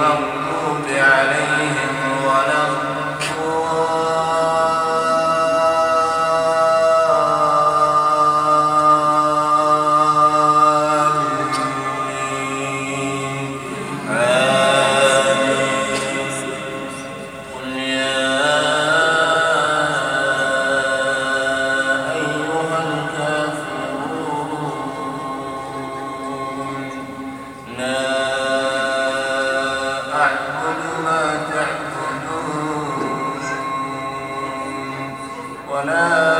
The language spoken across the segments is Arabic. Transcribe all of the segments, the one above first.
love. ولا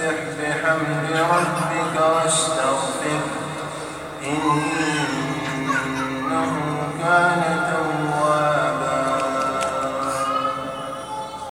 فسبح بحمد ربك واستغفر. إنه كان